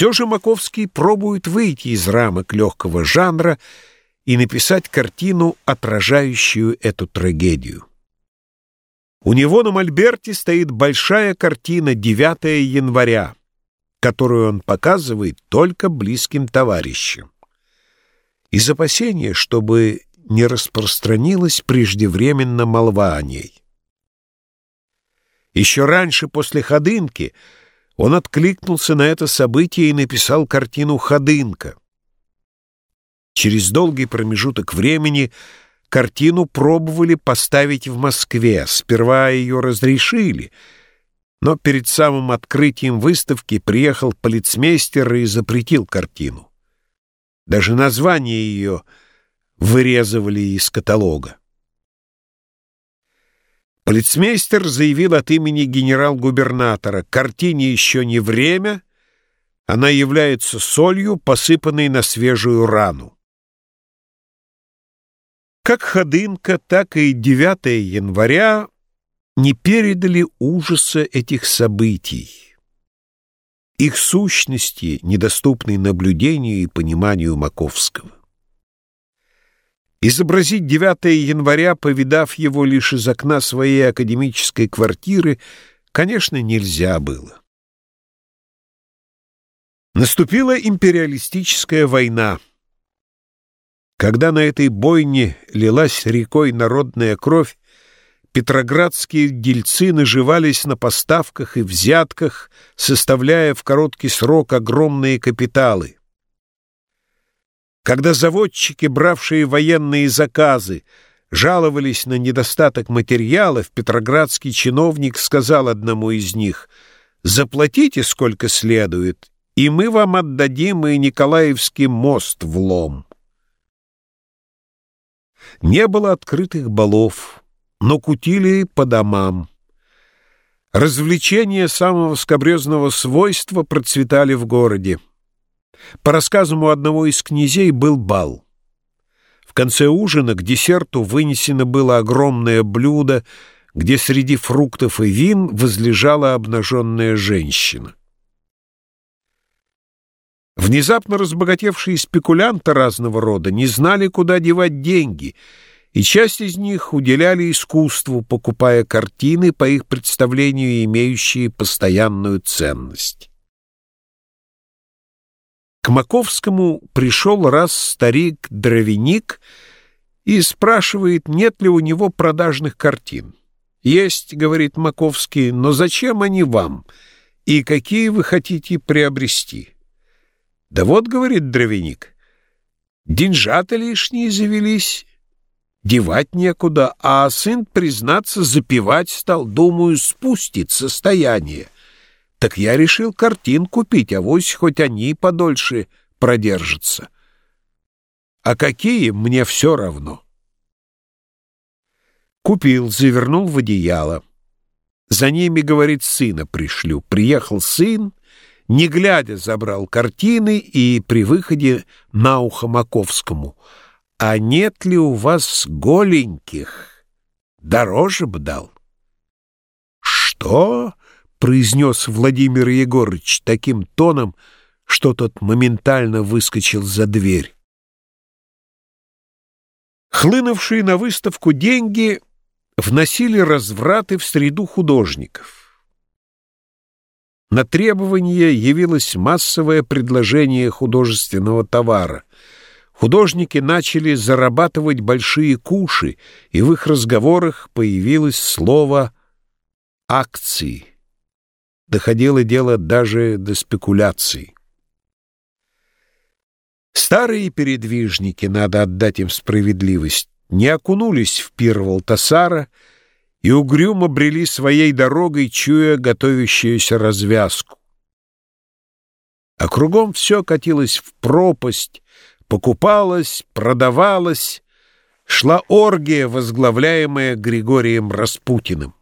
Все же Маковский пробует выйти из рамок легкого жанра и написать картину, отражающую эту трагедию. У него на мольберте стоит большая картина «9 января», которую он показывает только близким товарищам. Из опасения, чтобы не распространилась преждевременно молва о ней. Еще раньше, после «Ходынки», он откликнулся на это событие и написал картину «Ходынка». Через долгий промежуток времени картину пробовали поставить в Москве. Сперва ее разрешили, но перед самым открытием выставки приехал полицмейстер и запретил картину. Даже название ее вырезывали из каталога. Полицмейстер заявил от имени генерал-губернатора, картине еще не время, она является солью, посыпанной на свежую рану. Как Ходынка, так и 9 января не передали ужаса этих событий, их сущности, недоступной наблюдению и пониманию Маковского. Изобразить 9 января, повидав его лишь из окна своей академической квартиры, конечно, нельзя было. Наступила империалистическая война. Когда на этой бойне лилась рекой народная кровь, петроградские дельцы наживались на поставках и взятках, составляя в короткий срок огромные капиталы. Когда заводчики, бравшие военные заказы, жаловались на недостаток материалов, петроградский чиновник сказал одному из них «Заплатите сколько следует, и мы вам отдадим и Николаевский мост в лом». Не было открытых балов, но кутили по домам. Развлечения самого скобрезного свойства процветали в городе. По рассказам у одного из князей был бал. В конце ужина к десерту вынесено было огромное блюдо, где среди фруктов и вин возлежала обнаженная женщина. Внезапно разбогатевшие спекулянты разного рода не знали, куда девать деньги, и часть из них уделяли искусству, покупая картины, по их представлению, имеющие постоянную ценность. К Маковскому пришел раз старик-дровяник и спрашивает, нет ли у него продажных картин. «Есть», — говорит Маковский, — «но зачем они вам? И какие вы хотите приобрести?» «Да вот», — говорит дровяник, — «деньжата лишние завелись, девать некуда, а сын, признаться, запивать стал, думаю, спустит состояние». Так я решил картин купить, а вось хоть они подольше продержатся. А какие, мне все равно. Купил, завернул в одеяло. За ними, говорит, сына пришлю. Приехал сын, не глядя забрал картины и при выходе на ухо Маковскому. «А нет ли у вас голеньких? Дороже б дал». «Что?» Произнес Владимир Егорыч таким тоном, что тот моментально выскочил за дверь. Хлынувшие на выставку деньги вносили развраты в среду художников. На требование явилось массовое предложение художественного товара. Художники начали зарабатывать большие куши, и в их разговорах появилось слово «акции» доходило дело даже до спекуляций. Старые передвижники, надо отдать им справедливость, не окунулись в пир Валтасара и угрюмо брели своей дорогой, чуя готовящуюся развязку. А кругом все катилось в пропасть, покупалось, продавалось, шла оргия, возглавляемая Григорием Распутиным.